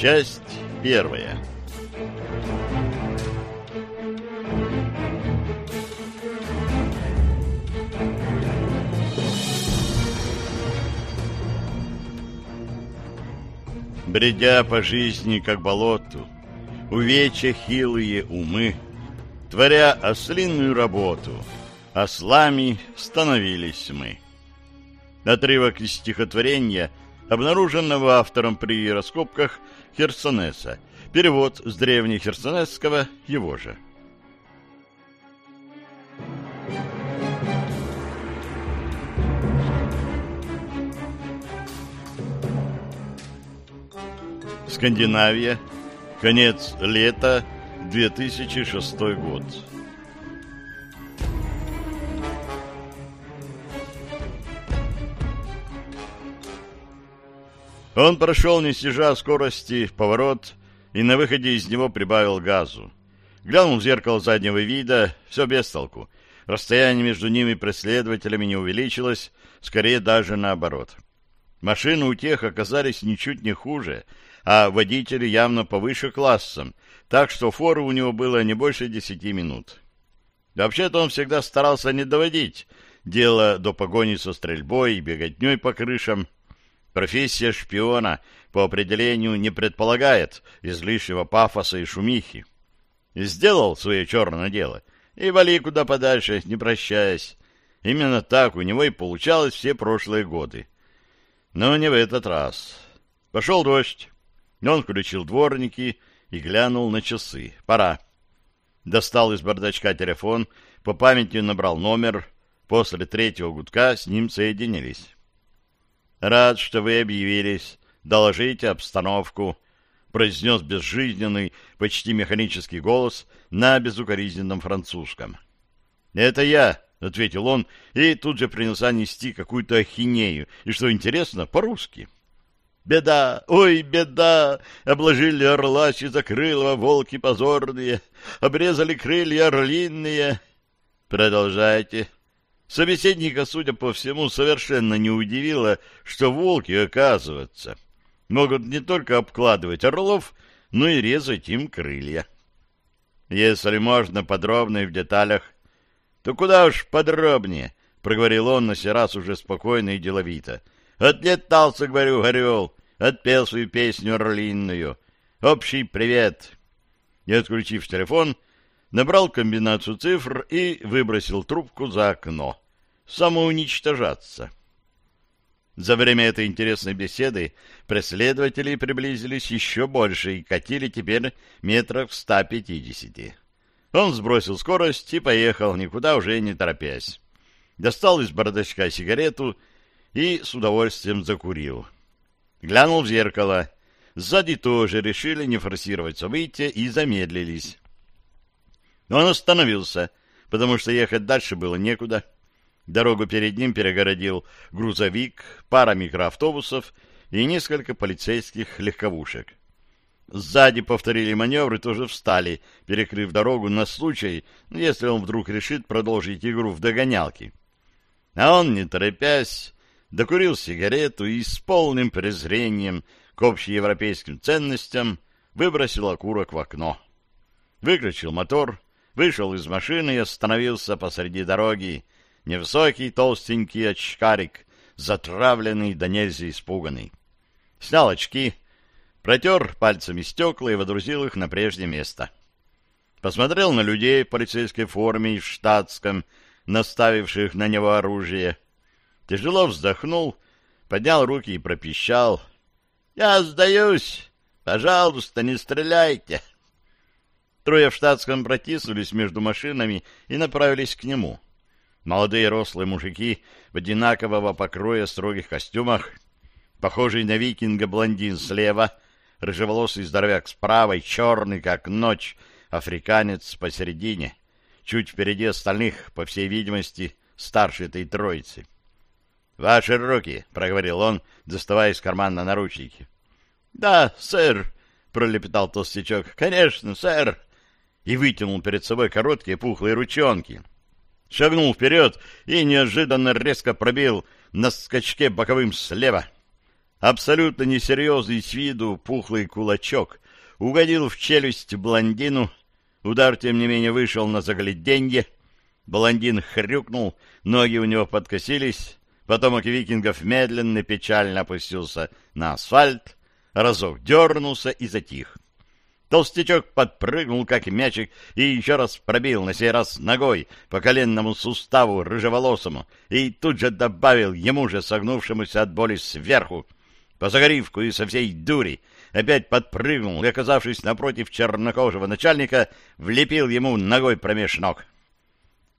Часть первая. Бредя по жизни, как болоту, увеча хилые умы, творя ослинную работу, ослами становились мы. Отрывок из стихотворения, обнаруженного автором при раскопках Херсонеса, перевод с древнехерсонесского его же. Скандинавия. Конец лета 2006 год. Он прошел, не снижая скорости, поворот и на выходе из него прибавил газу. Глянул в зеркало заднего вида, все без толку. Расстояние между ними и преследователями не увеличилось, скорее даже наоборот. Машины у тех оказались ничуть не хуже, а водители явно повыше классом, так что форы у него было не больше десяти минут. Вообще-то он всегда старался не доводить дело до погони со стрельбой и беготней по крышам. Профессия шпиона по определению не предполагает излишнего пафоса и шумихи. Сделал свое черное дело и вали куда подальше, не прощаясь. Именно так у него и получалось все прошлые годы. Но не в этот раз. Пошел дождь. Он включил дворники и глянул на часы. Пора. Достал из бардачка телефон, по памяти набрал номер. После третьего гудка с ним соединились. «Рад, что вы объявились. Доложите обстановку», — произнес безжизненный, почти механический голос на безукоризненном французском. «Это я», — ответил он, и тут же принялся нести какую-то ахинею, и, что интересно, по-русски. Беда, ой, беда! Обложили орла чизокрылого волки позорные, обрезали крылья орлиные. Продолжайте. Собеседника, судя по всему, совершенно не удивило, что волки, оказывается, могут не только обкладывать орлов, но и резать им крылья. Если можно подробно и в деталях, то куда уж подробнее, — проговорил он на сей раз уже спокойно и деловито. Отлетался, говорю, горел, отпел свою песню орлинную. Общий привет. И, отключив телефон, набрал комбинацию цифр и выбросил трубку за окно. Самоуничтожаться. За время этой интересной беседы преследователи приблизились еще больше и катили теперь метров в 150. Он сбросил скорость и поехал, никуда уже не торопясь. Достал из бардачка сигарету и с удовольствием закурил. Глянул в зеркало. Сзади тоже решили не форсировать события и замедлились. Он остановился, потому что ехать дальше было некуда. Дорогу перед ним перегородил грузовик, пара микроавтобусов и несколько полицейских легковушек. Сзади повторили маневр и тоже встали, перекрыв дорогу на случай, если он вдруг решит продолжить игру в догонялки. А он, не торопясь, докурил сигарету и с полным презрением к общеевропейским ценностям выбросил окурок в окно. Выключил мотор, вышел из машины и остановился посреди дороги. Невысокий, толстенький очкарик, затравленный да нельзя испуганный. Снял очки, протер пальцами стекла и водрузил их на прежнее место. Посмотрел на людей в полицейской форме и в штатском, наставивших на него оружие — Тяжело вздохнул, поднял руки и пропищал. «Я сдаюсь! Пожалуйста, не стреляйте!» Трое в штатском протиснулись между машинами и направились к нему. Молодые рослые мужики в одинакового покроя строгих костюмах, похожий на викинга блондин слева, рыжеволосый здоровяк справа и черный, как ночь, африканец посередине, чуть впереди остальных, по всей видимости, старше этой троицы. «Ваши руки», — проговорил он, доставая из кармана наручники. «Да, сэр», — пролепетал толстячок. «Конечно, сэр». И вытянул перед собой короткие пухлые ручонки. Шагнул вперед и неожиданно резко пробил на скачке боковым слева. Абсолютно несерьезный с виду пухлый кулачок угодил в челюсть блондину. Удар, тем не менее, вышел на загляденье. Блондин хрюкнул, ноги у него подкосились. Потомок викингов медленно печально опустился на асфальт, разок дернулся и затих. Толстячок подпрыгнул, как мячик, и еще раз пробил, на сей раз ногой, по коленному суставу рыжеволосому, и тут же добавил ему же, согнувшемуся от боли сверху, по загоривку и со всей дури, опять подпрыгнул и, оказавшись напротив чернокожего начальника, влепил ему ногой промеж ног.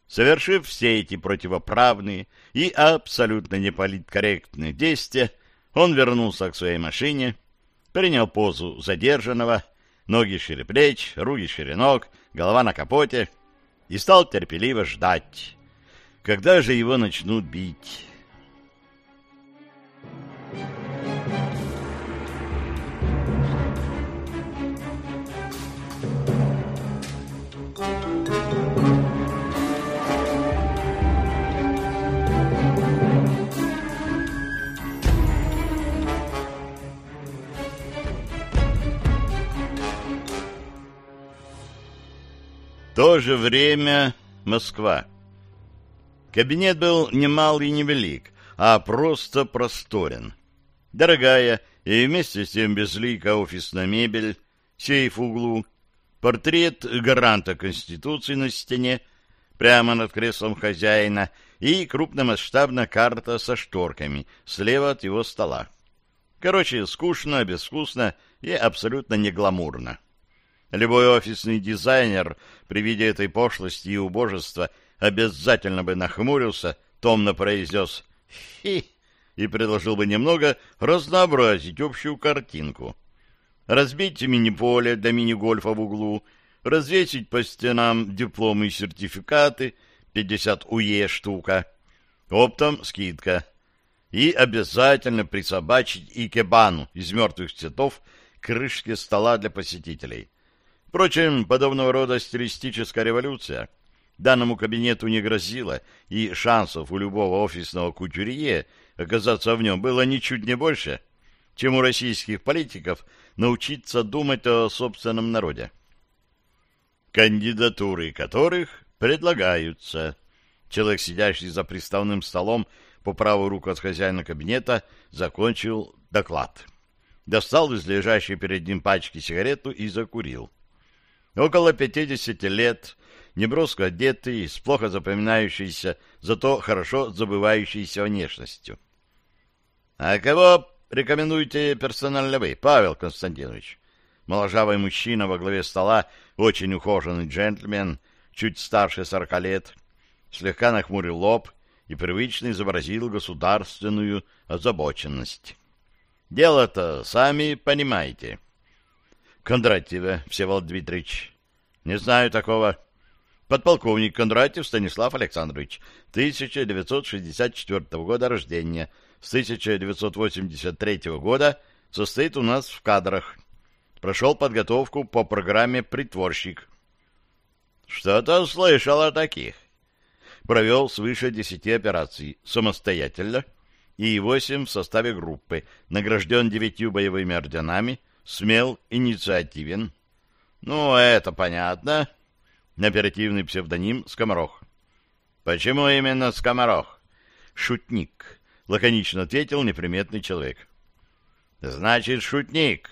Совершив все эти противоправные и абсолютно неполиткорректные действия, он вернулся к своей машине, принял позу задержанного, ноги шире плеч, руки шире ног, голова на капоте, и стал терпеливо ждать, когда же его начнут бить. То же время Москва. Кабинет был не мал и не велик, а просто просторен. Дорогая и вместе с тем безликая офисная мебель, сейф в углу, портрет гаранта Конституции на стене, прямо над креслом хозяина и крупномасштабная карта со шторками слева от его стола. Короче, скучно, безвкусно и абсолютно не гламурно. Любой офисный дизайнер при виде этой пошлости и убожества обязательно бы нахмурился, томно произнес «Хи!» и предложил бы немного разнообразить общую картинку. Разбить мини-поле для мини-гольфа в углу, развесить по стенам дипломы и сертификаты, 50 УЕ штука, оптом скидка, и обязательно присобачить икебану из мертвых цветов к крышке стола для посетителей. Впрочем, подобного рода стилистическая революция данному кабинету не грозила, и шансов у любого офисного кутюрье оказаться в нем было ничуть не больше, чем у российских политиков научиться думать о собственном народе. Кандидатуры которых предлагаются. Человек, сидящий за приставным столом по правую руку от хозяина кабинета, закончил доклад. Достал из лежащей перед ним пачки сигарету и закурил. Около пятидесяти лет, неброско одетый, с плохо запоминающейся, зато хорошо забывающейся внешностью. — А кого рекомендуете персонально вы, Павел Константинович? Моложавый мужчина во главе стола, очень ухоженный джентльмен, чуть старше сорока лет, слегка нахмурил лоб и привычно изобразил государственную озабоченность. Дело-то, сами понимаете. — Кондратьева Всеволод Дмитриевич. Не знаю такого. Подполковник Кондратьев Станислав Александрович, 1964 года рождения, с 1983 года состоит у нас в кадрах. Прошел подготовку по программе «Притворщик». Что-то слышал о таких. Провел свыше десяти операций самостоятельно и восемь в составе группы, награжден девятью боевыми орденами, смел, инициативен. Ну, это понятно. Оперативный псевдоним Скоморох. Почему именно Скоморох? Шутник, лаконично ответил неприметный человек. Значит, шутник.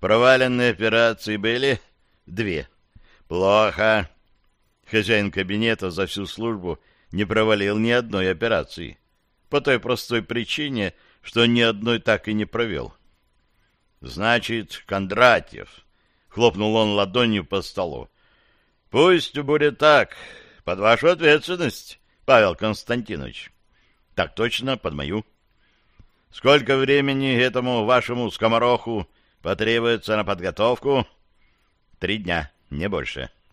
Проваленные операции были две. Плохо. Хозяин кабинета за всю службу не провалил ни одной операции. По той простой причине, что ни одной так и не провел. Значит, Кондратьев. Хлопнул он ладонью по столу. Пусть будет так. Под вашу ответственность, Павел Константинович. Так точно, под мою. Сколько времени этому вашему скомороху потребуется на подготовку? Три дня, не больше. —